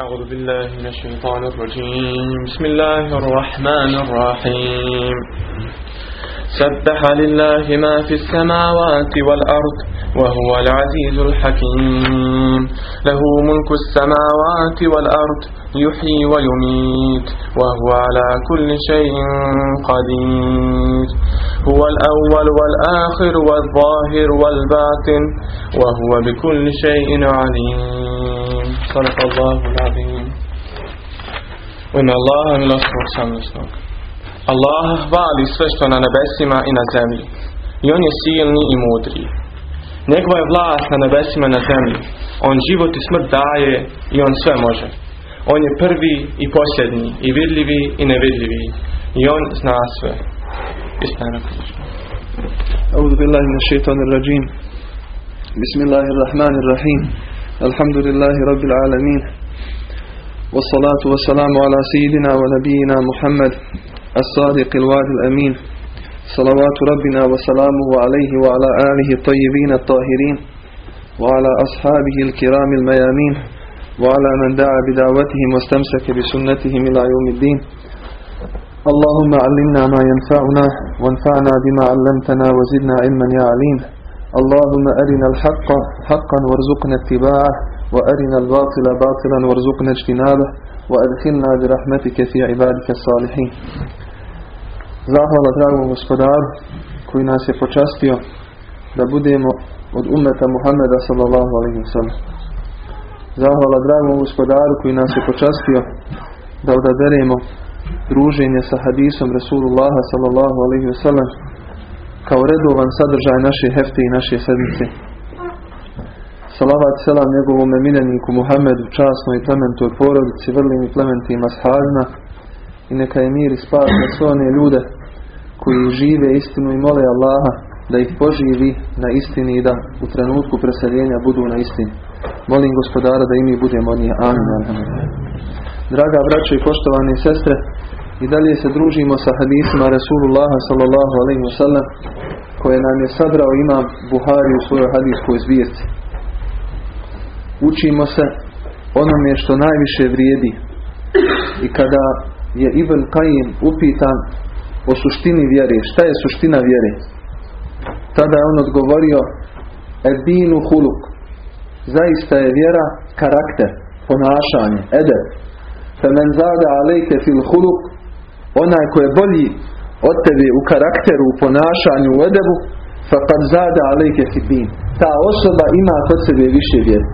أعوذ بالله من الشيطان الرجيم. بسم الله الرحمن الرحيم. سبح لله ما في السماوات والأرض وهو العزيز الحكيم. له ملك السماوات والأرض يحيي ويميت وهو على كل شيء قدير. هو الأول والآخر والظاهر والباطن وهو بكل شيء عليم. صدق الله العظيم وإن الله milosnog samilosnog Allah hvali sve što na nebesima i na zemlji i on je silni i mudri njegova je vlast na nebesima i na zemlji on život i smrt daje i on sve može on je prvi i posljednji i vidljivi i nevidljivi i on zna sve Istina أعوذ بالله من الشيطان الرجيم بسم الله الرحمن الرحيم الحمد لله رب العالمين والصلاة والسلام على سيدنا ونبينا محمد الصادق الوعد الأمين صلوات ربنا وسلامه عليه وعلى آله الطيبين الطاهرين وعلى أصحابه الكرام الميامين وعلى من دعا بدعوتهم واستمسك بسنتهم إلى يوم الدين اللهم علمنا ما ينفعنا وانفعنا بما علمتنا وزدنا علما يا عليم اللهم أرنا الحق حقا وارزقنا اتباعه وأرنا الباطل باطلا وارزقنا اجتنابه وأدخلنا برحمتك في عبادك الصالحين Zahvala dragom gospodaru koji nas je počastio da budemo od umeta Muhammeda sallallahu alaihi wasallam. Zahvala dragom gospodaru koji nas je počastio da odaberemo druženje sa hadisom Rasulullaha sallallahu alaihi wasallam kao redovan sadržaj naše hefte i naše sedmice. Salavat selam njegovom emiljeniku Muhammedu, časnoj i plementoj porodici, vrlim i plementim ashabima i neka je mir i spas na sve one ljude koji žive istinu i mole Allaha da ih poživi na istini i da u trenutku preseljenja budu na istini. Molim gospodara da i mi budemo njih. Amin. Draga braćo i poštovane sestre, i dalje se družimo sa hadisima Rasulullaha sallallahu alaihi wa sallam koje nam je sabrao imam Buhari u svojoj hadijskoj zbirci. Učimo se onome što najviše vrijedi. I kada je Ibn Qayyim upitan o suštini vjere, šta je suština vjere? Tada je on odgovorio Edinu huluk. Zaista je vjera karakter, ponašanje, eder. Femen zada alejke fil huluk onaj ko je bolji od tebe u karakteru, u ponašanju, u edebu, faqad zada alejke fidin. Ta osoba ima kod sebe više vjere.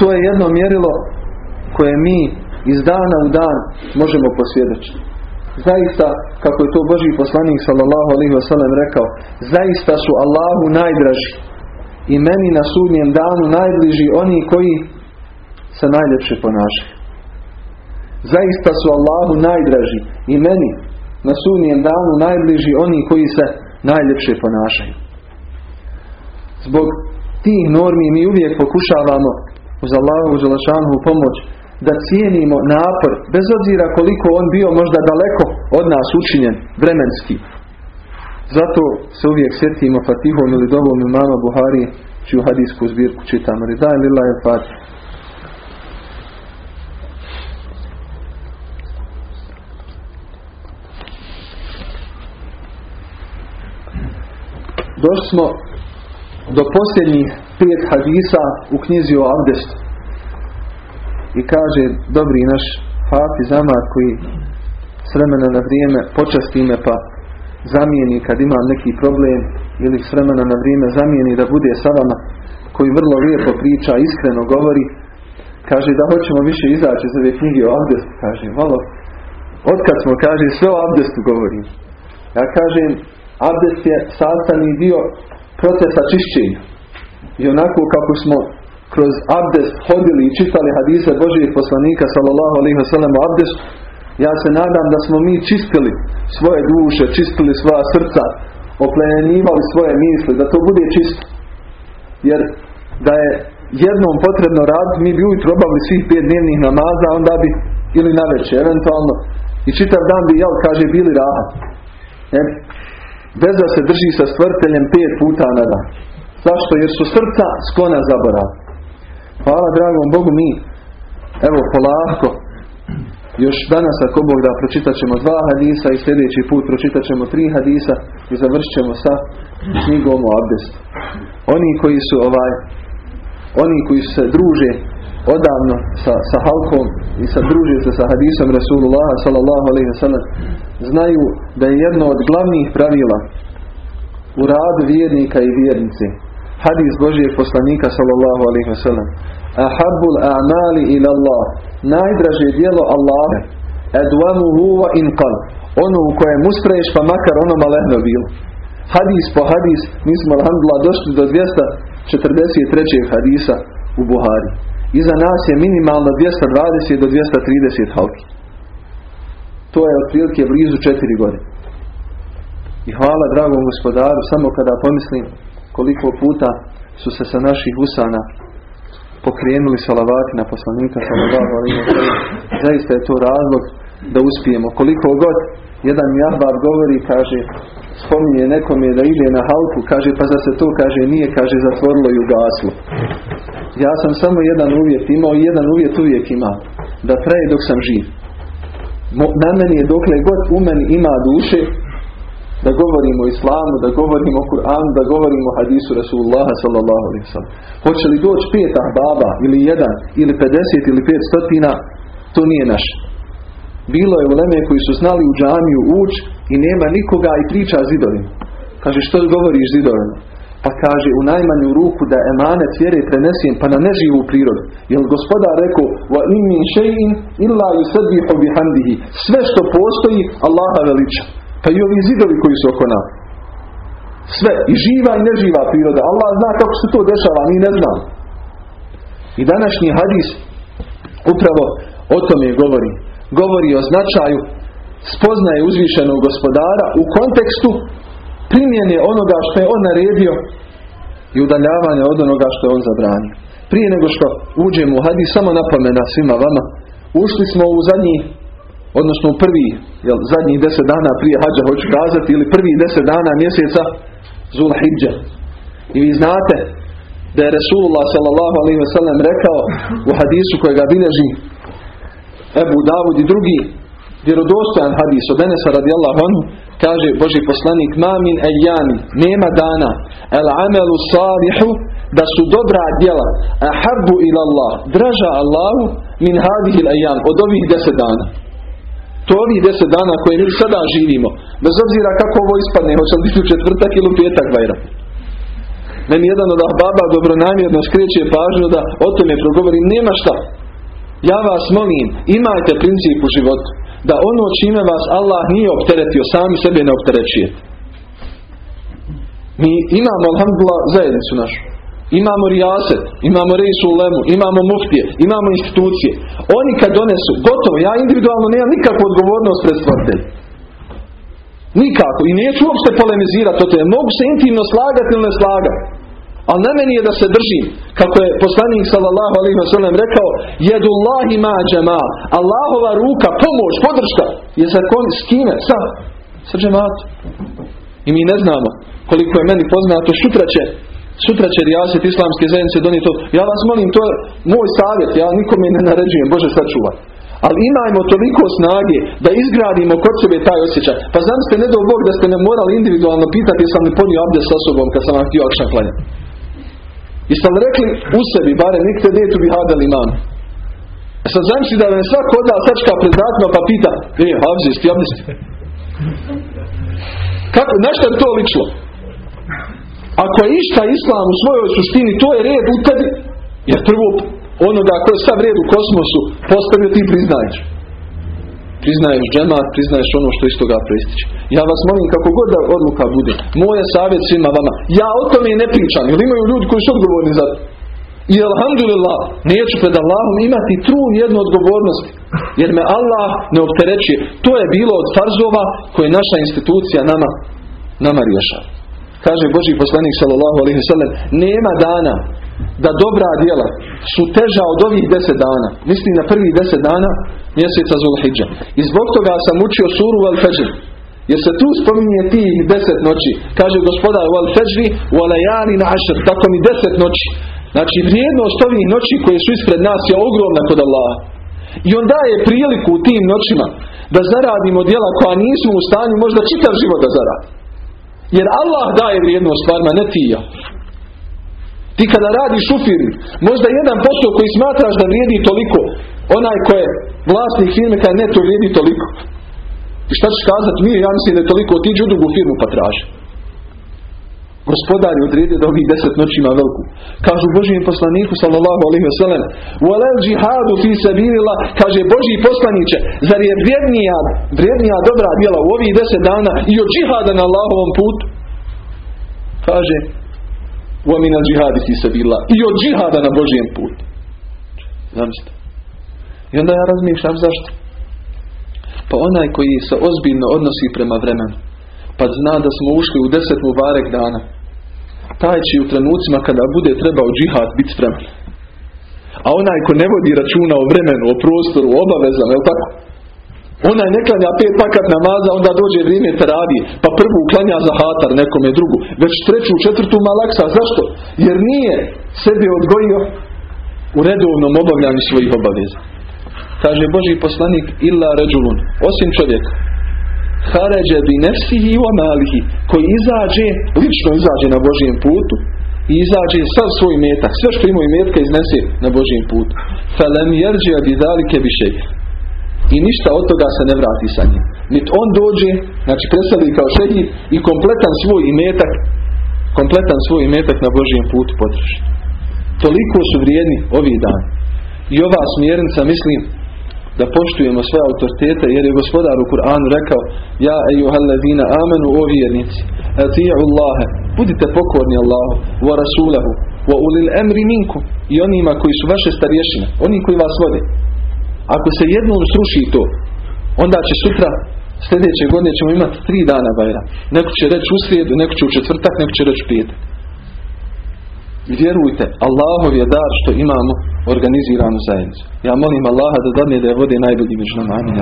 To je jedno mjerilo koje mi iz dana u dan možemo posvjedočiti. Zaista, kako je to Boži poslanik sallallahu alaihi wasallam rekao, zaista su Allahu najdraži i meni na sudnjem danu najbliži oni koji se najljepše ponašaju. Zaista su Allahu najdraži i meni na sudnjem danu najbliži oni koji se najljepše ponašaju. Zbog tih normi mi uvijek pokušavamo uz Allahu Đelešanu pomoć da cijenimo napor, bez obzira koliko on bio možda daleko od nas učinjen vremenski. Zato se uvijek sjetimo Fatihom ili dovom imama Buhari čiju hadijsku zbirku čitamo. Ridaj lila je Fatih. Došli smo do posljednjih pet hadisa u knjizi o Abdestu. I kaže dobri naš Hafiz Amar koji s vremena na vrijeme počasti me pa zamijeni kad ima neki problem ili s vremena na vrijeme zamijeni da bude sa vama koji vrlo lijepo priča, iskreno govori kaže da hoćemo više izaći iz ove knjige o Abdestu kaže malo otkad smo kaže sve o Abdestu govorim ja kažem Abdest je sastavni dio procesa čišćenja. I onako kako smo kroz abdest hodili i čitali hadise Božijeg poslanika sallallahu alaihi wa sallam o abdestu, ja se nadam da smo mi čistili svoje duše, čistili svoja srca, oplemenjivali svoje misli, da to bude čisto. Jer da je jednom potrebno raditi, mi bi ujutro obavili svih pet dnevnih namaza, onda bi, ili na večer, eventualno, i čitav dan bi, jel, kaže, bili rahat. Jer Veza se drži sa stvrteljem pet puta na dan. Zašto? Jer su srca sklona zaborav. Hvala dragom Bogu mi evo polako, još danas ako Bog da pročitat ćemo dva hadisa i sljedeći put pročitat ćemo tri hadisa i završit ćemo sa knjigom o abdestu. Oni koji su ovaj, oni koji se druže odavno sa, sa halkom i sa druže se sa hadisom Rasulullah sallallahu alaihi wasallam znaju da je jedno od glavnih pravila u radu vjernika i vjernice hadis Božijeg poslanika sallallahu alaihi wasallam ahabbul a'mali ila Allah. Najdraže dijelo Allaha edwamuhu wa inqal. Ono u kojem ustraješ pa makar ono malehno bilo. Hadis po hadis mi smo alhamdulillah došli do 243. hadisa u Buhari. Iza nas je minimalno 220 do 230 halki to je otprilike blizu 4 godine i hvala dragom gospodaru samo kada pomislim koliko puta su se sa naših usana pokrenuli salavati na poslanika wa sallam. Zaista je to razlog da uspijemo. Koliko god jedan jahbar govori, kaže, spominje nekome da ide na halku, kaže, pa za se to, kaže, nije, kaže, zatvorilo i ugaslo. Ja sam samo jedan uvjet imao i jedan uvjet uvijek imao. Da traje dok sam živ. Na meni je dokle god u meni ima duše, da govorimo o islamu, da govorimo o Kur'anu, da govorimo o hadisu Rasulullah sallallahu alaihi sallam. Hoće li doći pet baba ili jedan, ili 50 ili pet stotina, to nije naše. Bilo je u Leme koji su znali u džamiju uć i nema nikoga i priča zidovima. Kaže što govoriš zidovima? Pa kaže u najmanju ruku da emanet vjere prenesem pa na neživu prirodu. Jer gospodar rekao wa in min shay'in illa yusabbihu bihamdihi. Sve što postoji Allaha veliča. Pa i ovi zidovi koji su oko nas. Sve, i živa i neživa priroda. Allah zna kako se to dešava, mi ne znam. I današnji hadis upravo o tome govori. Govori o značaju spoznaje uzvišenog gospodara u kontekstu primjene onoga što je on naredio i udaljavanje od onoga što je on zabranio. Prije nego što uđemo u hadis, samo napomena svima vama, ušli smo u zadnji odnosno u prvi, jel, zadnjih deset dana prije hađa hoću kazati, ili prvi deset dana mjeseca Zulhidža. I vi znate da je Resulullah sellem rekao u hadisu kojega bilježi Ebu Davud i drugi vjerodostojan hadis od Enesa radijallahu anhu kaže Boži poslanik ma min ejani nema dana el amelu salihu da su dobra djela ahabbu ila Allah draža Allahu min hadih il od ovih deset dana to ovih deset dana koje mi sada živimo. Bez obzira kako ovo ispadne, hoće li biti u četvrtak ili u petak vajra. Meni jedan od baba dobronamjerno skreće pažnju da o tome progovorim. Nema šta. Ja vas molim, imajte princip u životu. Da ono čime vas Allah nije opteretio, sami sebe ne opterećujete. Mi imamo, alhamdulillah, zajednicu našu. Imamo rijaset, imamo rejsu lemu, imamo muftije, imamo institucije. Oni kad donesu, gotovo, ja individualno nemam nikakvu odgovornost pred stvrtelj. Nikako. I neću uopšte polemizirati o tome. Mogu se intimno slagati ili ne slagati. Ali na meni je da se držim, kako je poslanik sallallahu alaihi wa sallam rekao, jedullahi ma džema, Allahova ruka, pomoć, podrška, je za kon, s kime? Sa, sa džematom. I mi ne znamo koliko je meni poznato, sutra će Sutra će rijaset islamske zajednice donijeti to. Ja vas molim, to je moj savjet, ja nikome ne naređujem, Bože sačuva. Ali imajmo toliko snage da izgradimo kod sebe taj osjećaj. Pa znam ste, ne do Bog da ste me morali individualno pitati jesam li ponio abdest sa sobom kad sam vam htio akšan klanjati. Jeste li rekli u sebi, bare nikte detu bi hadal imam. E sad zamisli da me svako od nas sačka pred vratima pa pita, e, abdest, abdest. Kako, na što je to ličilo? Ako je išta islam u svojoj suštini, to je red u tebi. Jer prvo onoga ko je sav red u kosmosu postavio ti priznaješ. Priznaješ džemat, priznaješ ono što iz toga prestiče. Ja vas molim kako god da odluka bude. Moje savjet svima vama. Ja o tome ne pričam. Jer imaju ljudi koji su odgovorni za to. I alhamdulillah, neću pred Allahom imati trun jednu odgovornost. Jer me Allah ne opterećuje. To je bilo od farzova koje naša institucija nama, nama rješava kaže Boži poslanik sallallahu alaihi sallam, nema dana da dobra djela su teža od ovih deset dana. Mislim na prvih deset dana mjeseca Zulhidža. I zbog toga sam učio suru al fajr Jer se tu spominje tih deset noći. Kaže gospodar al fajri u alajani na ašr. Tako mi deset noći. Znači vrijednost ovih noći koje su ispred nas je ogromna kod Allaha. I on daje priliku u tim noćima da zaradimo djela koja nismo u stanju možda čitav život da zaradi. Jer Allah daje vrijednost stvarima, ne ti ja. Ti kada radiš u firmi, možda jedan posao koji smatraš da vrijedi toliko, onaj ko je vlasnik firme kada ne to vrijedi toliko. I šta ćeš kazati, mi ja mislim da toliko, otiđi u drugu firmu pa traži. Gospodar je da ovih deset noći ima veliku. Kažu Božijem poslaniku sallallahu alaihi wasallam Walel džihadu fi sabirila kaže Božji poslaniće zar je vrijednija, vrijednija dobra djela u ovih deset dana i od džihada na Allahovom putu? Kaže wa min al džihadi fi sabirila i od džihada na Božijem putu. Zamislite. I onda ja razmišljam zašto? Pa onaj koji se ozbiljno odnosi prema vremenu pa zna da smo ušli u deset mubarek dana taj će u trenucima kada bude trebao džihad biti spreman. A onaj ko ne vodi računa o vremenu, o prostoru, o obavezama, je tako? Onaj ne klanja pet pakat namaza, onda dođe vrijeme teravije, pa prvu klanja za hatar nekome drugu, već treću, četvrtu malaksa. Zašto? Jer nije sebe odgojio u redovnom obavljanju svojih obaveza. Kaže Boži poslanik illa ređulun, osim čovjeka, haređe bi nefsihi wa malihi koji izađe, lično izađe na Božijem putu i izađe sav svoj metak, sve što ima i metka iznese na Božijem putu. Falem jerđe bi dalike više. I ništa od toga se ne vrati sa njim. Niti on dođe, znači preseli kao šehid i kompletan svoj imetak, kompletan svoj imetak na Božijem putu potroši. Toliko su vrijedni ovih dana. I ova smjernica, mislim, da poštujemo sve autoritete jer je gospodar u Kur'anu rekao ja ejuhallazina amenu o vjernici ati'u Allahe budite pokorni Allahu wa rasulahu wa ulil emri minkum i onima koji su vaše starješine oni koji vas vode. Ako se jednom sruši to onda će sutra sljedeće godine ćemo imati tri dana bajra. Neko će reći u srijedu neko će u četvrtak neko će reći u petak vjerujte Allahov je dar što imamo organiziranu zajednicu. Ja molim Allaha da dadne da je vode najbolji među nama. Amin.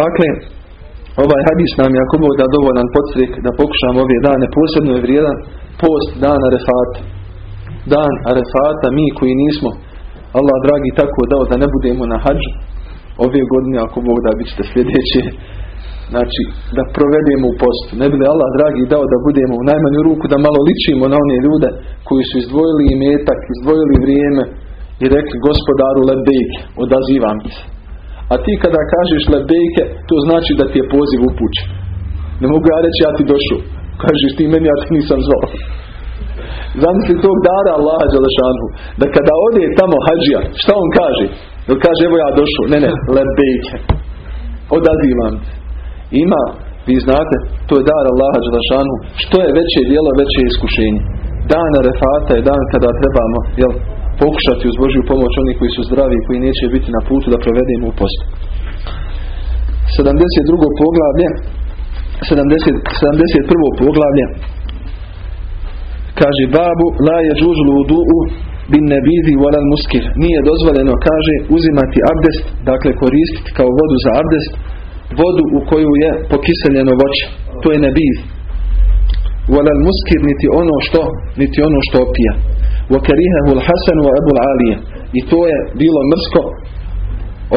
Dakle, ovaj hadis nam je ako Bog da dovoljan podstrik da pokušamo ove dane. Posebno je vrijedan post dana Arefata. Dan Arefata, mi koji nismo Allah dragi tako dao da ne budemo na hađu ove godine ako Bog da bit ćete sljedeće znači da provedemo u postu. Ne bi li Allah dragi dao da budemo u najmanju ruku da malo ličimo na one ljude koji su izdvojili imetak, izdvojili vrijeme i rekli gospodaru lebejke, odazivam se. A ti kada kažeš lebejke, to znači da ti je poziv upućen. Ne mogu ja reći ja ti došao. Kažeš ti meni, ja ti nisam zvao. Zamisli tog dara Allaha Đalešanu, da kada ode tamo hađija, šta on kaže? Jel kaže evo ja došao? Ne, ne, lebejke. Odazivam se. Ima, vi znate, to je dar Allaha Đelešanu, što je veće dijelo, veće je iskušenje. Dan refata je dan kada trebamo jel, pokušati uz Božju pomoć oni koji su zdravi koji neće biti na putu da provedemo u postu. 72. poglavlje 70, 71. poglavlje kaže babu la je džuzlu udu'u bin nebizi walal muskir nije dozvoljeno kaže uzimati abdest dakle koristiti kao vodu za abdest vodu u koju je pokiseljeno voće. To je nebiz. Walal muskir niti ono što niti ono što opija. Wa karihahu al-Hasan wa Abu al-Alije. I to je bilo mrsko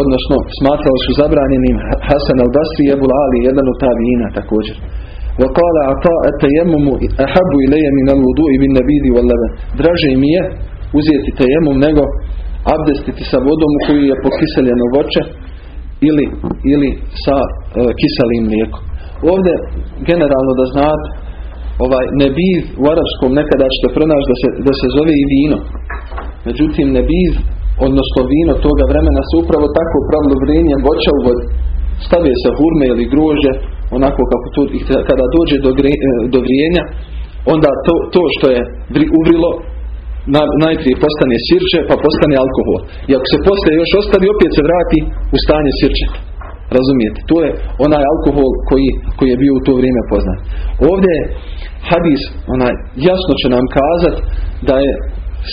odnosno smatrali su zabranjenim Hasan al-Basri i Abu al-Ali, jedan od tabijina također. At-tayammumu ahabbu ilayya min al-wudu'i bin nabidi wal laban. Draže mi je uzeti tejemum nego abdestiti sa vodom u koju je pokiseljeno voće ili, ili sa e, kiselim mlijekom. Ovdje generalno da znate ovaj nebiz u arapskom nekada ćete pronaći da se, da se zove i vino. Međutim nebiz odnosno vino toga vremena se upravo tako pravilo vrenjem voća u vodi. Stavije se hurme ili grože onako kako to, kada dođe do, gre, e, do vrijenja onda to, to što je uvrilo najprije postane sirče pa postane alkohol. I ako se poslije još ostavi opet se vrati u stanje sirče. Razumijete? To je onaj alkohol koji, koji je bio u to vrijeme poznat. Ovdje je hadis onaj, jasno će nam kazati da je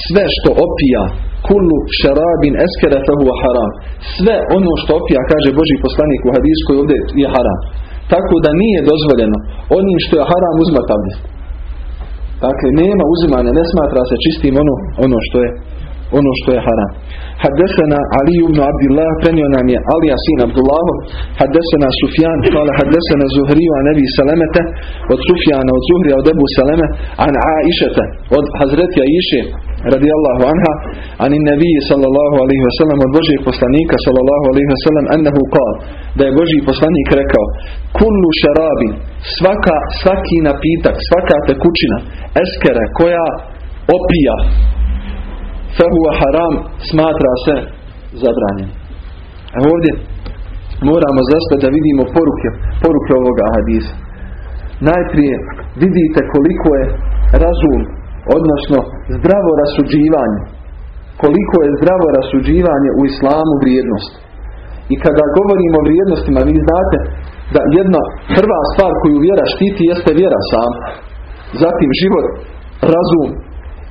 sve što opija kullu šarabin eskere fahu haram. Sve ono što opija, kaže Boži poslanik u hadisu koji ovdje je haram. Tako da nije dozvoljeno onim što je haram uzmat abdest. Dakle, nema uzimanja, ne smatra se čistim ono, ono što je ono što je haram. Haddesena Ali ibn Abdillah prenio nam je Alija sin Abdullahu. Haddesena Sufjan, kala haddesena Zuhriju a nebi Salemete, od Sufjana, od Zuhrija, od Ebu Saleme, an Aishete, od Hazretja Iše, radijallahu anha, an in nebiji sallallahu alaihi wasallam, od Božijeg poslanika sallallahu alaihi wasallam, annahu kal, da je Božiji poslanik rekao, kullu šarabi, svaka, svaki napitak, svaka tekućina, eskere, koja opija, fehuwa haram smatra se zabranjen. A ovdje moramo zastati da vidimo poruke, poruke ovoga hadisa. Najprije vidite koliko je razum, odnosno zdravo rasuđivanje. Koliko je zdravo rasuđivanje u islamu vrijednost. I kada govorimo o vrijednostima, vi znate da jedna prva stvar koju vjera štiti jeste vjera sam. Zatim život, razum,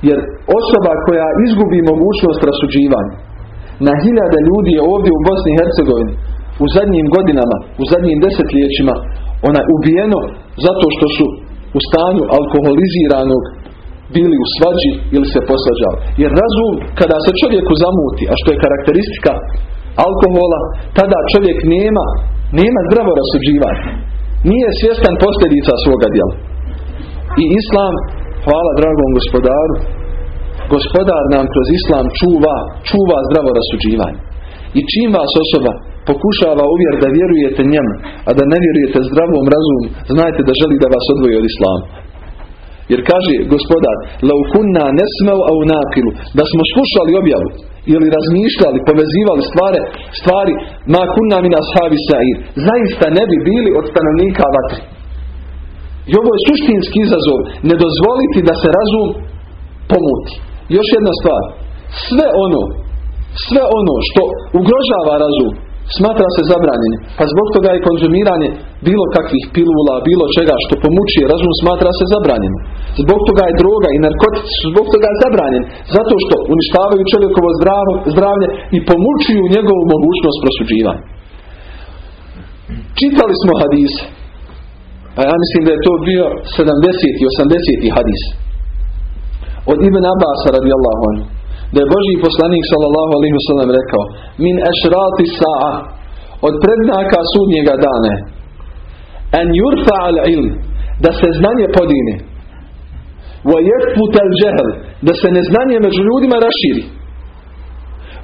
jer osoba koja izgubi mogućnost rasuđivanja, na hiljade ljudi je ovdje u Bosni i Hercegovini u zadnjim godinama, u zadnjim desetljećima, ona je ubijeno zato što su u stanju alkoholiziranog bili u svađi ili se posvađali. Jer razum, kada se čovjeku zamuti, a što je karakteristika alkohola, tada čovjek nema, nema zdravo rasuđivanje. Nije svjestan posljedica svoga djela. I Islam hvala dragom gospodaru, gospodar nam kroz islam čuva, čuva zdravo rasuđivanje. I čim vas osoba pokušava uvjer da vjerujete njemu, a da ne vjerujete zdravom razumu, znajte da želi da vas odvoji od islama. Jer kaže gospodar, laukunna nesmeu au nakilu, da smo slušali objavu, ili razmišljali, povezivali stvari, stvari ma kunna min ashabi sa'ir, zaista ne bi bili od stanovnika vatri. I ovo je suštinski izazov. Ne dozvoliti da se razum pomuti. Još jedna stvar. Sve ono, sve ono što ugrožava razum, smatra se zabranjenim. Pa zbog toga je konzumiranje bilo kakvih pilula, bilo čega što pomučuje razum, smatra se zabranjeno. Zbog toga je droga i narkotici zbog toga je zabranjen. Zato što uništavaju čovjekovo zdravlje i pomučuju njegovu mogućnost prosuđivanja. Čitali smo hadise a ja mislim da je to bio 70. i 80. hadis. Od Ibn Abbas radijallahu anhu. Da je Boži poslanik sallallahu alaihi wasallam rekao Min ešrati sa'a Od prednaka sudnjega dane En yurfa al ilm Da se znanje podine Wa yefut al džehl Da se neznanje među ljudima raširi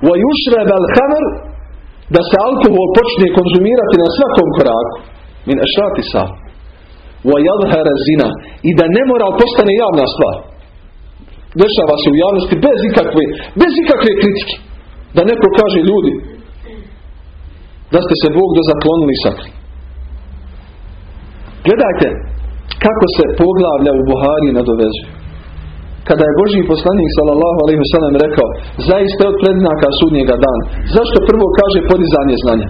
Wa yushrab al khamr Da se alkohol počne konzumirati na svakom koraku Min ešrati sa'a zina i da nemoral postane javna stvar. Dešava se u javnosti bez ikakve, bez ikakve kritike. Da neko kaže ljudi da ste se Bog dozaklonili i sakli. Gledajte kako se poglavlja u Buhari nadovezuju. Kada je Božji poslanik sallallahu alejhi ve sellem rekao: "Zaista od prednaka sudnjega dana." Zašto prvo kaže podizanje znanja?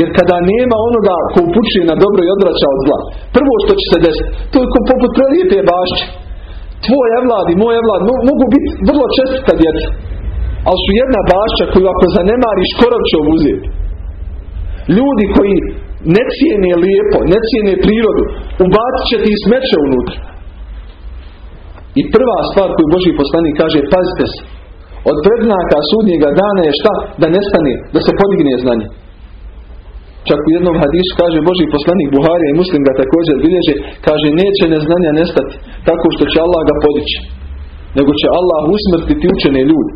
Jer kada nema onoga ko upućuje na dobro i odvraća od zla, prvo što će se desiti, to je poput prelijepe bašće. Tvoje vladi, moje vladi, mogu biti vrlo čestita djeca. Ali su jedna bašća koju ako zanemariš, korov će uzeti. Ljudi koji ne cijene lijepo, ne cijene prirodu, ubacit će ti i smeće unutra. I prva stvar koju Boži poslanik kaže, pazite se, od prednaka sudnjega dana je šta? Da nestane, da se podigne znanje. Čak u jednom hadisu kaže Boži poslanik Buharija i Muslim ga također bilježe, kaže neće neznanja nestati tako što će Allah ga podići, nego će Allah usmrtiti učene ljudi.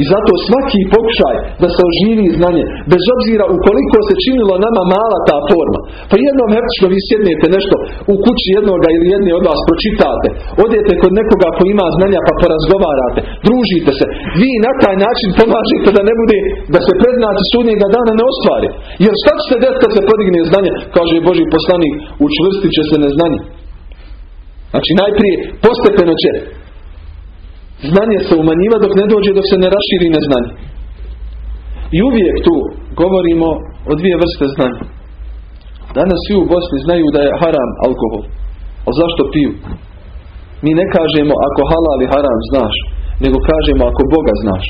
I zato svaki pokušaj da se oživi znanje, bez obzira ukoliko se činilo nama mala ta forma. Pa jednom heptično vi sjednete nešto u kući jednoga ili jedne od vas pročitate, odete kod nekoga ko ima znanja pa porazgovarate, družite se. Vi na taj način pomažete da ne bude, da se prednaci sudnjega dana ne ostvari. Jer šta će se desiti kad se podigne znanje? Kaže Boži poslanik, učvrstit će se neznanje. Znači najprije postepeno će znanje se umanjiva dok ne dođe dok se ne raširi neznanje. I uvijek tu govorimo o dvije vrste znanja. Danas svi u Bosni znaju da je haram alkohol. Ali zašto piju? Mi ne kažemo ako halal i haram znaš, nego kažemo ako Boga znaš.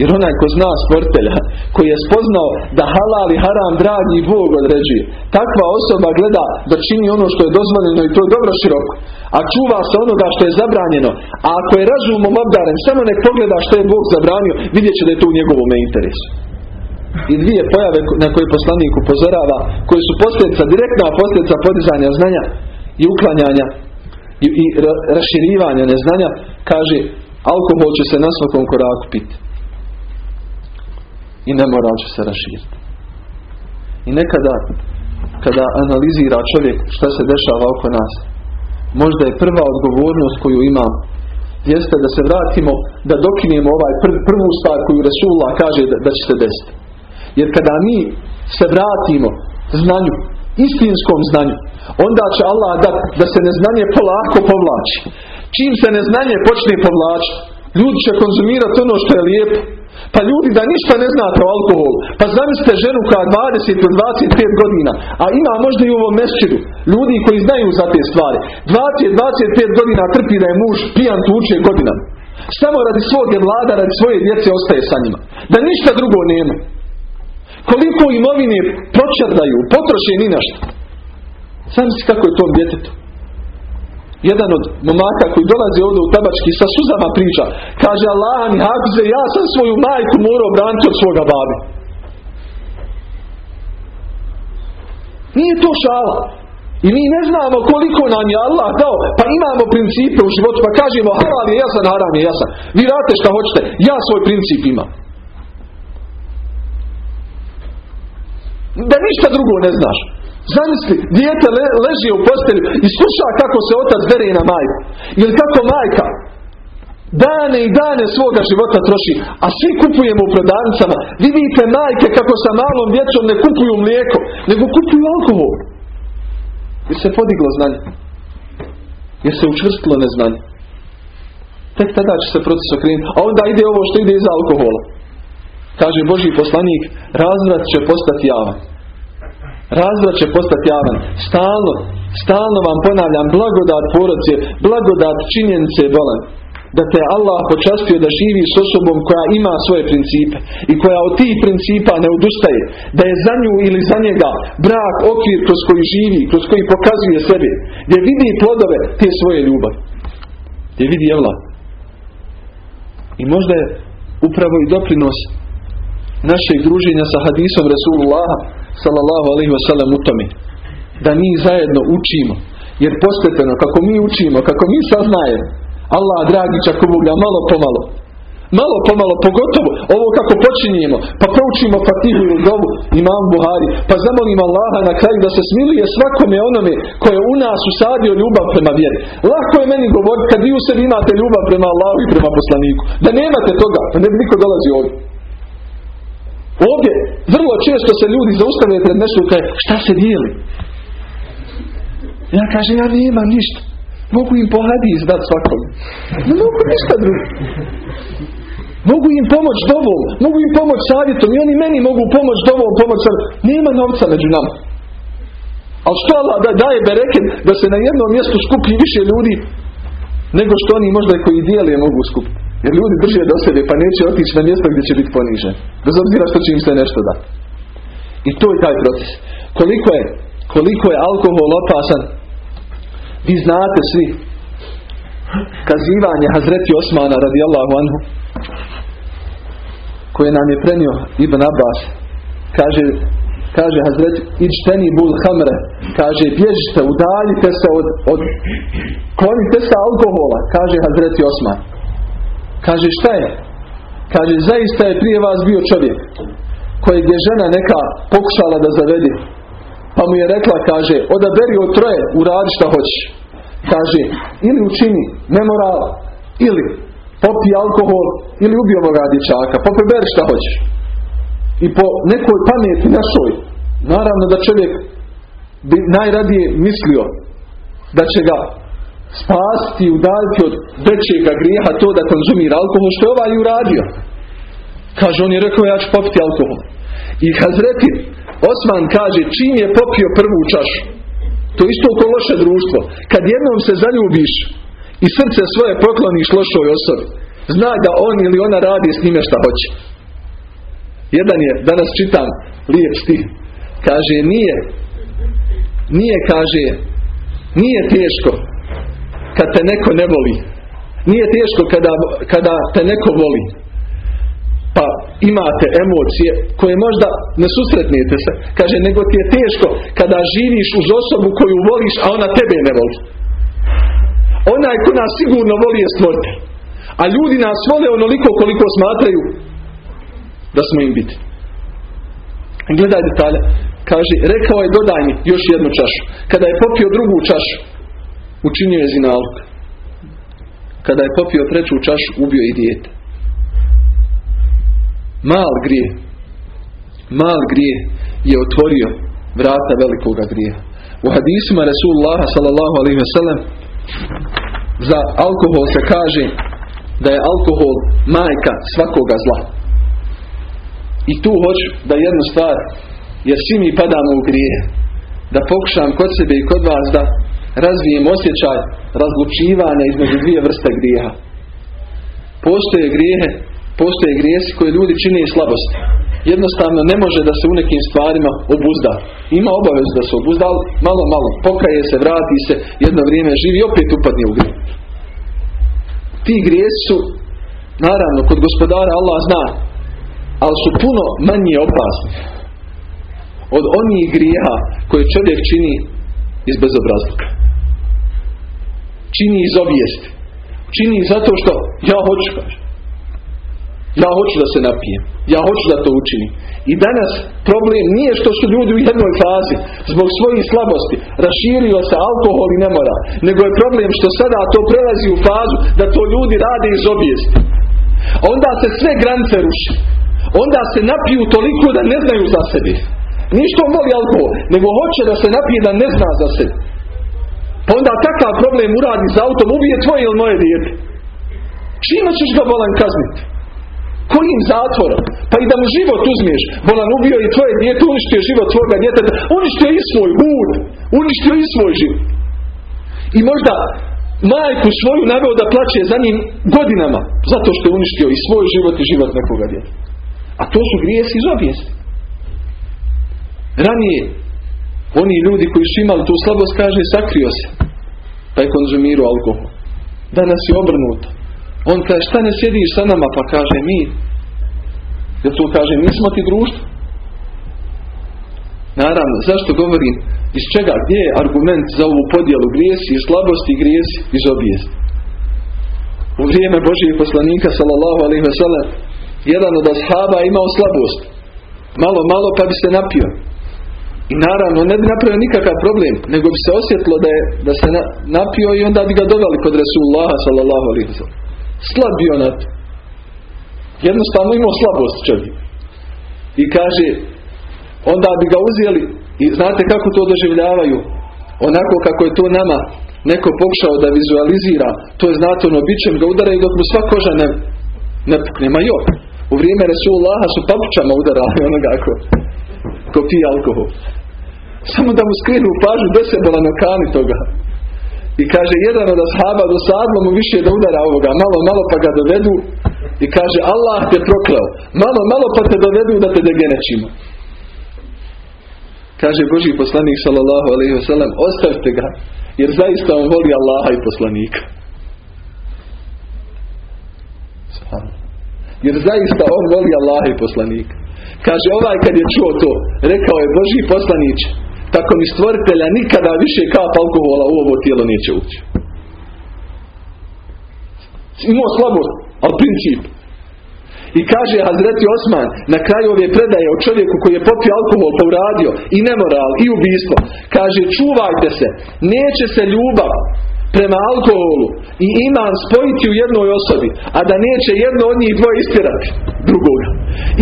Jer onaj ko zna stvoritelja, koji je spoznao da halal i haram dragi Bog određuje, takva osoba gleda da čini ono što je dozvoljeno i to je dobro široko. A čuva se onoga što je zabranjeno. A ako je razumom obdaren, samo nek pogleda što je Bog zabranio, vidjet će da je to u njegovom interesu. I dvije pojave na koje poslanik upozorava, koje su posljedica, direktna posljedica podizanja znanja i uklanjanja i, i raširivanja neznanja, kaže alkohol će se na svakom koraku piti i nemoral će se raširiti. I nekada, kada analizira čovjek šta se dešava oko nas, možda je prva odgovornost koju imam, jeste da se vratimo, da dokinemo ovaj pr prvu stvar koju Resulullah kaže da, da će se desiti. Jer kada mi se vratimo znanju, istinskom znanju, onda će Allah da, da se neznanje polako povlači. Čim se neznanje počne povlačiti, ljudi će konzumirati ono što je lijepo, pa ljudi da ništa ne znate o alkoholu. Pa zamislite ženu koja 20 do 25 godina, a ima možda i u ovom mesčidu ljudi koji znaju za te stvari. 20-25 godina trpi da je muž pijan tuče godina. Samo radi svog je vlada, radi svoje djece ostaje sa njima. Da ništa drugo nema. Koliko imovine pročardaju, potroše ni na što. Zamislite kako je tom djetetu jedan od momaka koji dolazi ovdje u tabački sa suzama priča. Kaže Allah mi hafize, ja sam svoju majku morao braniti od svoga babi. Nije to šala. I mi ne znamo koliko nam je Allah dao, pa imamo principe u životu, pa kažemo halal je jasan, haram je jasan. Vi radite šta hoćete, ja svoj princip imam. Da ništa drugo ne znaš. Zamisli, dijete le, leži u postelju i sluša kako se otac bere na majku. Ili kako majka dane i dane svoga života troši, a svi kupujemo u prodavnicama. Vidite majke kako sa malom djecom ne kupuju mlijeko, nego kupuju alkohol. Jer se podiglo znanje. Jer se učvrstilo neznanje. Tek tada će se proces okrenuti. A onda ide ovo što ide iz alkohola. Kaže Boži poslanik, razvrat će postati javan. Razvrat će postati javan. Stalno, stalno vam ponavljam, blagodat porodce, blagodat činjenice bolan. Da te Allah počastio da živi s osobom koja ima svoje principe i koja od tih principa ne odustaje. Da je za nju ili za njega brak, okvir kroz koji živi, kroz koji pokazuje sebi. Gdje vidi plodove te svoje ljubavi. Gdje vidi Allah. I možda je upravo i doprinos našeg druženja sa hadisom Rasulullaha sallallahu alaihi wasallam u tome. Da mi zajedno učimo. Jer postepeno, kako mi učimo, kako mi saznajemo, Allah dragi čak Boga, malo pomalo. Malo pomalo, pogotovo ovo kako počinjemo, pa proučimo Fatihu i dovu Imam Buhari, pa zamolim Allaha na kraju da se smiluje svakome onome koje u nas usadio ljubav prema vjeri. Lako je meni govoriti kad vi u sebi imate ljubav prema Allahu i prema poslaniku. Da nemate toga, pa ne bi niko dolazi ovdje. Ovdje vrlo često se ljudi zaustave pred nešto kaj šta se dijeli. Ja kažem ja nemam ništa. Mogu im po dati svakom. Ne mogu ništa drugo. Mogu im pomoć dovom, mogu im pomoć savjetom i oni meni mogu pomoć dovom, pomoć savjetom. Nema novca među nama. Ali što Allah da daje bereket da se na jednom mjestu skupi više ljudi nego što oni možda koji dijeli mogu skupiti. Jer ljudi drže do sebe pa neće otići na mjesto gdje će biti ponižen. Bez obzira što će im se nešto dati. I to je taj proces. Koliko je, koliko je alkohol opasan, vi znate svi kazivanje Hazreti Osmana radijallahu anhu koje nam je prenio Ibn Abbas kaže kaže Hazret ičteni bul hamre kaže bježite, udaljite se od, od klonite se alkohola kaže Hazreti Osman Kaže šta je? Kaže zaista je prije vas bio čovjek kojeg je žena neka pokušala da zavedi. Pa mu je rekla, kaže, odaberi od troje, uradi šta hoćeš. Kaže, ili učini nemoral, ili popi alkohol, ili ubi ovoga dječaka, pa preberi šta hoćeš. I po nekoj pameti našoj, naravno da čovjek bi najradije mislio da će ga spasti i udaljiti od većega grijeha to da konzumira alkohol što je ovaj uradio. Kaže, on je rekao ja ću popiti alkohol. I Hazreti Osman kaže, čim je popio prvu čašu, to isto oko loše društvo. Kad jednom se zaljubiš i srce svoje pokloniš lošoj osobi, Zna da on ili ona radi s njime šta hoće. Jedan je, danas čitam lijep stih. Kaže, nije, nije, kaže, nije teško kad te neko ne voli. Nije teško kada, kada te neko voli. Pa imate emocije koje možda ne susretnete se. Kaže, nego ti je teško kada živiš uz osobu koju voliš, a ona tebe ne voli. Onaj ko nas sigurno voli je stvoritelj. A ljudi nas vole onoliko koliko smatraju da smo im biti. Gledaj detalje. Kaže, rekao je dodaj mi još jednu čašu. Kada je popio drugu čašu, učinio je zinalog. Kada je popio treću čašu, ubio i dijete. Mal grije, mal grije je otvorio vrata velikoga grija. U hadisima Rasulullah sallallahu alaihi wasallam za alkohol se kaže da je alkohol majka svakoga zla. I tu hoću da jednu stvar, jer svi mi padamo u grije, da pokušam kod sebe i kod vas da razvijem osjećaj razlučivanja između dvije vrste grijeha. Postoje grijehe, postoje grijesi koje ljudi čine i slabosti. Jednostavno ne može da se u nekim stvarima obuzda. Ima obavezu da se obuzda, ali malo, malo pokaje se, vrati se, jedno vrijeme živi i opet upadne u grijeh. Ti grijesi su, naravno, kod gospodara Allah zna, ali su puno manje opasni od onih grijeha koje čovjek čini iz bezobrazluka. Čini iz obijesti. Čini zato što ja hoću, kaže. Ja hoću da se napijem. Ja hoću da to učinim. I danas problem nije što su ljudi u jednoj fazi zbog svojih slabosti raširio se alkohol i nemora. Nego je problem što sada to prelazi u fazu da to ljudi rade iz obijesti. Onda se sve granice ruši. Onda se napiju toliko da ne znaju za sebi. Ništo on voli alkohol, nego hoće da se napije da ne zna za sebe. Pa onda takav problem uradi za autom, ubije tvoje ili moje dijete. Čime ćeš ga bolan kazniti? Kojim zatvorom? Pa i da mu život uzmiješ. Bolan ubio i tvoje dijete, uništio život tvoga djeteta, uništio i svoj bud, uništio i svoj život. I možda majku svoju naveo da plaće za njim godinama, zato što je uništio i svoj život i život nekoga djeta. A to su grijesi iz obijesti. Ranije, oni ljudi koji su imali tu slabost, kaže, sakrio se. Pa je konzumirao alkohol. Danas je obrnuto. On kaže, šta ne sjediš sa nama? Pa kaže, mi. Jer tu kaže, mi smo ti društvo. Naravno, zašto govorim? Iz čega? Gdje je argument za ovu podjelu grijesi i slabosti i grijesi iz obijesti? U vrijeme Božijeg poslanika, sallallahu alaihi ve sellem, jedan od ashaba imao slabost. Malo, malo pa bi se napio. I naravno ne bi napravio nikakav problem, nego bi se osjetilo da, je, da se na, napio i onda bi ga doveli kod Resulullaha sallallahu alaihi wa Slab bio na to. Jednostavno imao slabost čovjek. I kaže, onda bi ga uzeli i znate kako to doživljavaju? Onako kako je to nama neko pokušao da vizualizira, to je znate ono bićem ga udaraju dok mu sva koža ne, ne pukne. Ma jok. U vrijeme Resulullaha su papučama udarali onoga ko, ko pije alkohol. Samo da mu skrenu pažnju desebola na kani toga. I kaže, jedan od ashaba dosadlo mu više da udara ovoga. Malo, malo pa ga dovedu i kaže, Allah te prokleo. Malo, malo pa te dovedu da te degenečimo. Kaže Boži poslanik sallallahu alaihi wasallam, ostavite ga, jer zaista on voli Allaha i poslanika. Jer zaista on voli Allaha i poslanika. Kaže ovaj kad je čuo to, rekao je Boži poslanić, tako mi stvoritelja nikada više kap alkohola u ovo tijelo neće ući. Imao slabost, ali princip. I kaže Hazreti Osman na kraju ove predaje o čovjeku koji je popio alkohol uradio i nemoral i ubijstvo. Kaže čuvajte se, neće se ljubav prema alkoholu i iman spojiti u jednoj osobi, a da neće jedno od njih dvoje istjerati drugoga.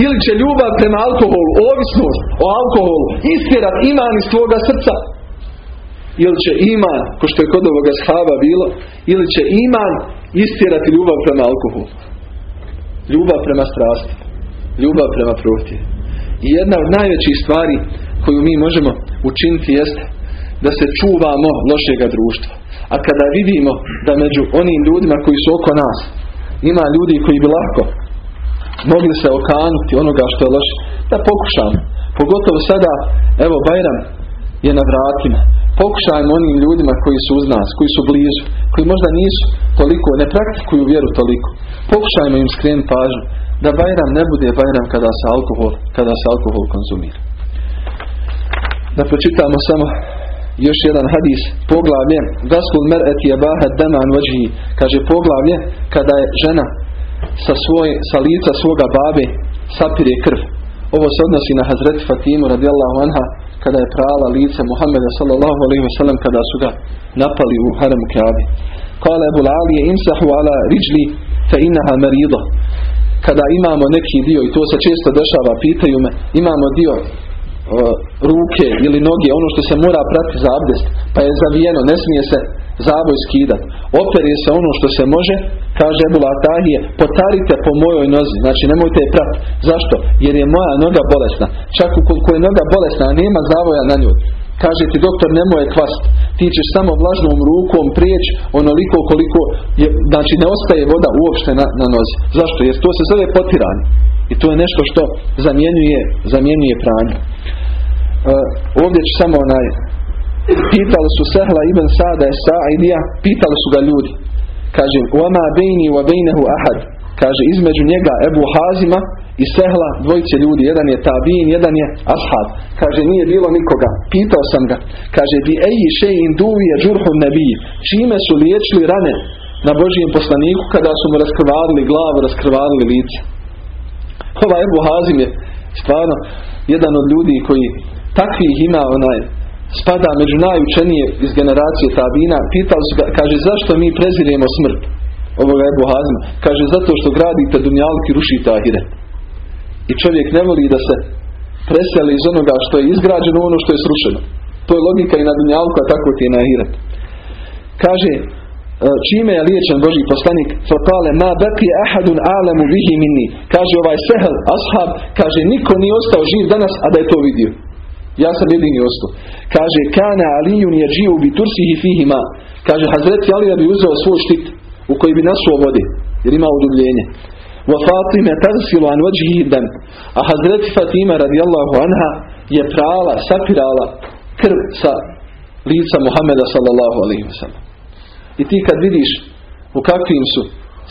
Ili će ljubav prema alkoholu, ovisnost o alkoholu, istjerati iman iz tvoga srca. Ili će iman, ko što je kod ovoga shava bilo, ili će iman istjerati ljubav prema alkoholu. Ljubav prema strasti. Ljubav prema prohtje. I jedna od najvećih stvari koju mi možemo učiniti jeste da se čuvamo lošega društva. A kada vidimo da među onim ljudima koji su oko nas ima ljudi koji bi lako mogli se okanuti onoga što je loše. Da pokušamo. Pogotovo sada, evo Bajram je na vratima. Pokušajmo onim ljudima koji su uz nas, koji su blizu, koji možda nisu toliko, ne praktikuju vjeru toliko. Pokušajmo im skrenuti pažnju da Bajram ne bude Bajram kada se alkohol, kada se alkohol konzumira. Da pročitamo samo još jedan hadis, poglavlje Gaskul mer'eti jebahat daman vađi, kaže poglavlje kada je žena sa, svoj, sa lica svoga babe sapire krv. Ovo se odnosi na Hazret Fatimu radijallahu anha kada je prala lice Muhammeda sallallahu alaihi wa sallam kada su ga napali u haremu Kaabi. Kale Ebu Alije imsahu ala riđli fe inaha marida. Kada imamo neki dio, i to se često dešava, pitaju me, imamo dio ruke ili noge, ono što se mora prati za abdest, pa je zavijeno, ne smije se zaboj skidat. Opere se ono što se može, kaže Ebu Latahije, potarite po mojoj nozi, znači nemojte je prati. Zašto? Jer je moja noga bolesna. Čak ukoliko je noga bolesna, a nema zavoja na njoj. Kaže ti doktor nemoj je kvast. Ti ćeš samo vlažnom rukom prijeći onoliko koliko je, znači ne ostaje voda uopšte na, na nozi. Zašto? Jer to se zove potiranje. I to je nešto što zamjenjuje, zamjenjuje pranje. Uh, ovdje ću samo onaj Pitali su Sehla ibn Sada sa Sa'idija, pitali su ga ljudi. Kaže, Uama bejni wa bejnehu ahad. Kaže, između njega Ebu Hazima i Sehla, dvojice ljudi, jedan je tabin, jedan je ashab. Kaže, nije bilo nikoga. Pitao sam ga. Kaže, bi eji še induvije džurhu nebiji. Čime su liječili rane na Božijem poslaniku kada su mu raskrvarili glavu, raskrvarili lice. Ova Ebu Hazim je stvarno jedan od ljudi koji takvih ima onaj spada među najučenije iz generacije Tabina, pitali su ga, kaže, zašto mi preziremo smrt? Ovoga Ebu Hazim. Kaže, zato što gradite dunjalki, rušite ahiret. I čovjek ne voli da se preseli iz onoga što je izgrađeno ono što je srušeno. To je logika i na dunjalku, a tako ti je na ahiret. Kaže, čime je liječen Boži poslanik fakale ma baki ahadun alamu bihi minni kaže ovaj sehel ashab kaže niko nije ostao živ danas a da je to vidio ja sam jedini ostao kaže kana alijun je džiju bi tursihi fihima. Kaže Hazreti Alija bi uzeo svoj štit u koji bi nasuo vode jer ima udubljenje wa Fatime tagsilu an vajhihi dam a Hazreti Fatima radijallahu anha je prala, sapirala krv sa lica Muhammeda sallallahu alaihi wa sallam. I ti kad vidiš u kakvim su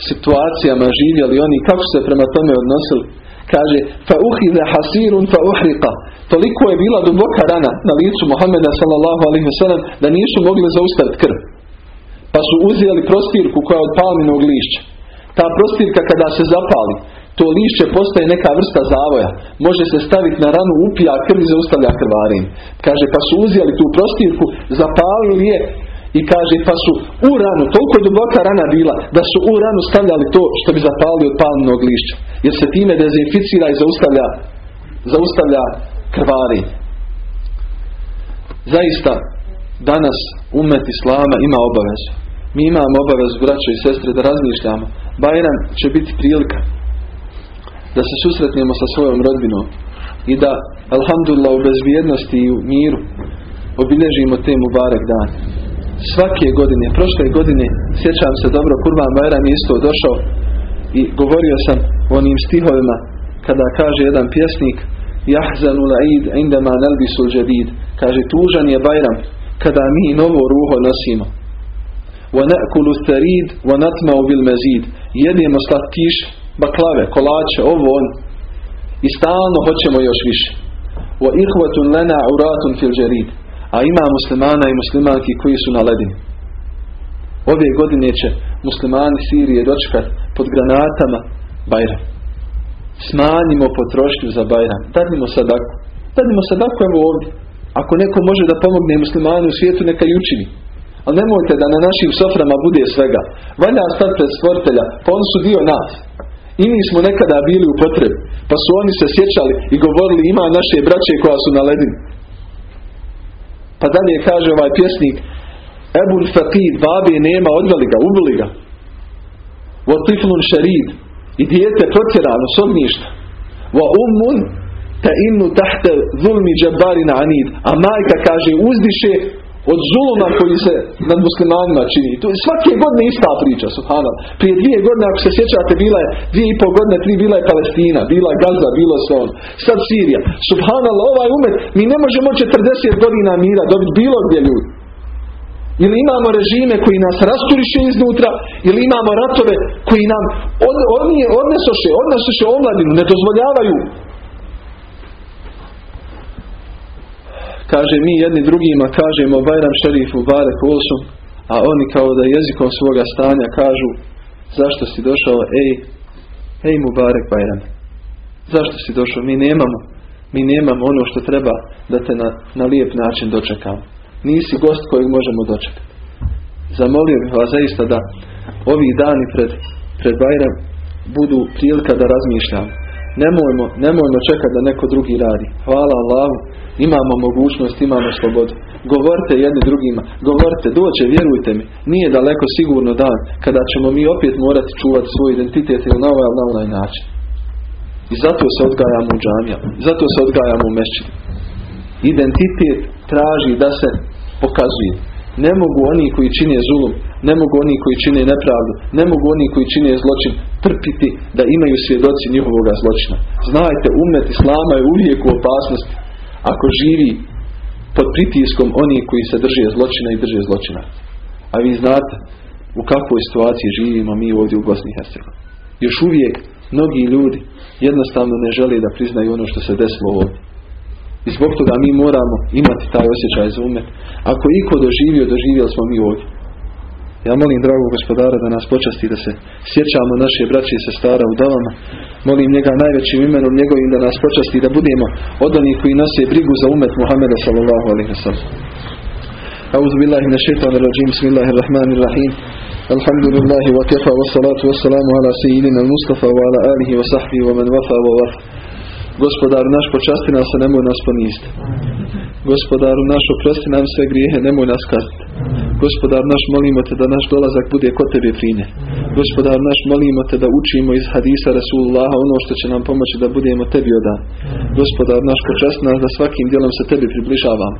situacijama živjeli oni, kako su se prema tome odnosili, kaže fa uhide hasirun fa uhriqa. Toliko je bila duboka rana na licu Muhammeda sallallahu alaihi wasallam da nisu mogli zaustaviti krv. Pa su uzeli prostirku koja je od palminog lišća. Ta prostirka kada se zapali, to lišće postaje neka vrsta zavoja. Može se staviti na ranu, upija krv i zaustavlja krvarin. Kaže, pa su uzeli tu prostirku, zapalili je i kaže pa su u ranu, toliko duboka rana bila, da su u ranu stavljali to što bi zapalili od palminog lišća. Jer se time dezinficira i zaustavlja, zaustavlja krvari. Zaista, danas umet Islama ima obavezu. Mi imamo obavezu, braće i sestre, da razmišljamo. Bajran će biti prilika da se susretnemo sa svojom rodbinom i da, alhamdulillah, u bezvijednosti i u miru obilježimo te Mubarek dan svake godine, prošle godine, sjećam se dobro, Kurban Bajram je isto došao i govorio sam o onim stihovima kada kaže jedan pjesnik Jahzanu la'id indama nalbisul jadid kaže tužan je Bajram kada mi novo ruho nosimo. wa na'kulu tharid wa natma'u bil mazid jedemo slatkiš baklave, kolače, ovo on i stalno hoćemo još više. wa ihvatun lana uratun fil jarid a ima muslimana i muslimanki koji su na ledini. Ove godine će muslimani Sirije dočekat pod granatama Bajram. Smanjimo potrošnju za Bajram. Dadnimo sadaku. Dadnimo sadaku evo ovdje. Ako neko može da pomogne muslimani u svijetu, neka i učini. Ali nemojte da na našim soframa bude svega. Valja stati pred stvoritelja, pa oni su dio nas. I mi smo nekada bili u potrebi. Pa su oni se sjećali i govorili ima naše braće koja su na ledini. Pa dalje kaže ovaj pjesnik Ebul Faqid, babi nema, odveli ga, ubili ga. Wa tiflun šarid. I dijete protjerano s ognjišta. Wa ummun ta innu tahte zulmi džabarina anid. A majka kaže uzdiše od zuluma koji se nad muslimanima čini. Je svake godine ista priča, subhanallah. Prije dvije godine, ako se sjećate, bila je dvije i pol godine, tri, bila je Palestina, bila je Gaza, bilo se on. Sad Sirija. Subhanallah, ovaj umet, mi ne možemo 40 godina mira dobiti bilo gdje ljudi. Ili imamo režime koji nas rasturiše iznutra, ili imamo ratove koji nam od, od, odnesoše, odnesoše omladinu, ne dozvoljavaju kaže mi jedni drugima kažemo Bajram šerifu Barek Olsum, a oni kao da jezikom svoga stanja kažu zašto si došao, ej, ej mu Barek Bajram. Zašto si došao? Mi nemamo, mi nemamo ono što treba da te na, na lijep način dočekamo. Nisi gost kojeg možemo dočekati. Zamolio bih vas zaista da ovi dani pred, pred Bajram budu prilika da razmišljamo. Nemojmo, nemojmo čekati da neko drugi radi. Hvala Allahu Imamo mogućnost, imamo slobodu. Govorite jedni drugima, govorite, doće, vjerujte mi. Nije daleko sigurno dan kada ćemo mi opet morati čuvati svoj identitet ili na ovaj na onaj način. I zato se odgajamo u džamijama. Zato se odgajamo u mešćinu. Identitet traži da se pokazuje. Ne mogu oni koji čine zulum, ne mogu oni koji čine nepravdu, ne mogu oni koji čine zločin trpiti da imaju svjedoci njihovoga zločina. Znajte, umet Islama je uvijek u opasnosti ako živi pod pritiskom onih koji se drže zločina i drže zločina. A vi znate u kakvoj situaciji živimo mi ovdje u Bosni i Hercegovini. Još uvijek mnogi ljudi jednostavno ne žele da priznaju ono što se desilo ovdje. I zbog toga mi moramo imati taj osjećaj za umet. Ako iko doživio, doživjeli smo mi ovdje. Ja molim dragog gospodara da nas počasti da se sjećamo naše braće i sestara u davama. Molim njega najvećim imenom njegovim da nas počasti da budemo od onih koji nose brigu za umet Muhameda sallallahu alaihi wa sallam. Auzu billahi na shaitanir rajim. Bismillahirrahmanirrahim. Alhamdulillahi wa kafa wa salatu wa salamu ala sayyidina al-Mustafa wa ala alihi wa sahbihi wa man wafa wa wafa. Gospodaru naš počasti nas, a nemoj nas poniziti. Gospodaru naš oprosti nam sve grijehe, nemoj nas kazniti. Gospodar naš molimo te da naš dolazak bude kod tebe primjer. Gospodar naš molimo te da učimo iz hadisa Rasulullah ono što će nam pomoći da budemo tebi odan. Gospodar naš počast nas da svakim dijelom se tebi približavam.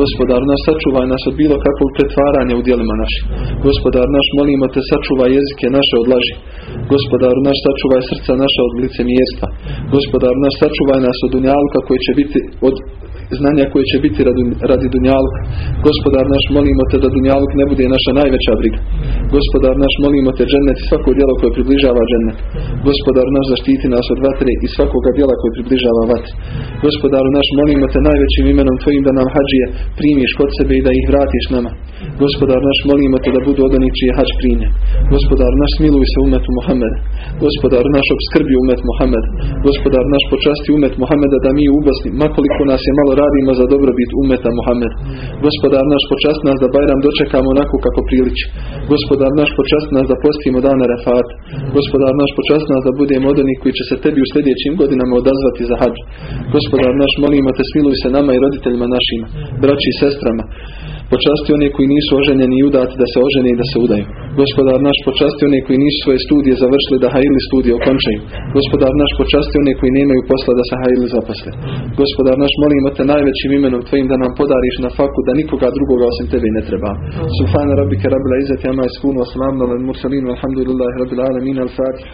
Gospodar naš sačuvaj nas od bilo kakvog pretvaranja u dijelima naših. Gospodar naš molimo te sačuvaj jezike naše od laži. Gospodar naš sačuvaj srca naša od licemjerstva. Gospodar naš sačuvaj nas od unjalka koji će biti od znanja koje će biti radi, radi Dunjalka. Gospodar naš, molimo te da Dunjaluk ne bude naša najveća briga. Gospodar naš, molimo te džennet i svako djelo koje približava džennet. Gospodar naš, zaštiti nas od vatre i svakoga djela koje približava vatre. Gospodaru naš, molimo te najvećim imenom Tvojim da nam hađije primiš kod sebe i da ih vratiš nama. Gospodar naš, molimo te da budu od onih čije hađ primje. Gospodar naš, smiluj se umetu Muhammeda. Gospodar naš, obskrbi umet Muhammed. Gospodar naš, počasti umet Muhammeda da mi u Bosni, makoliko nas je malo radimo za dobrobit umeta Muhammed. Gospodar naš počast nas da Bajram dočekamo onako kako priliči. Gospodar naš počast nas da postimo dana Refat. Gospodar naš počast nas da budemo od onih koji će se tebi u sljedećim godinama odazvati za hađ. Gospodar naš molimo te smiluj se nama i roditeljima našima, braći i sestrama. Počasti one koji nisu oženjeni i udati da se ožene i da se udaju. Gospodar naš počasti one koji nisu svoje studije završili da hajili studije okončaju. Gospodar naš počasti one koji nemaju posla da se hajili zaposle. Gospodar naš molimo te najvećim imenom tvojim da nam podariš na faku da nikoga drugoga osim tebe ne treba. Subhana rabbika rabbil izzati amma yasifun wa salamun alal mursalin walhamdulillahi rabbil alamin al-fatih.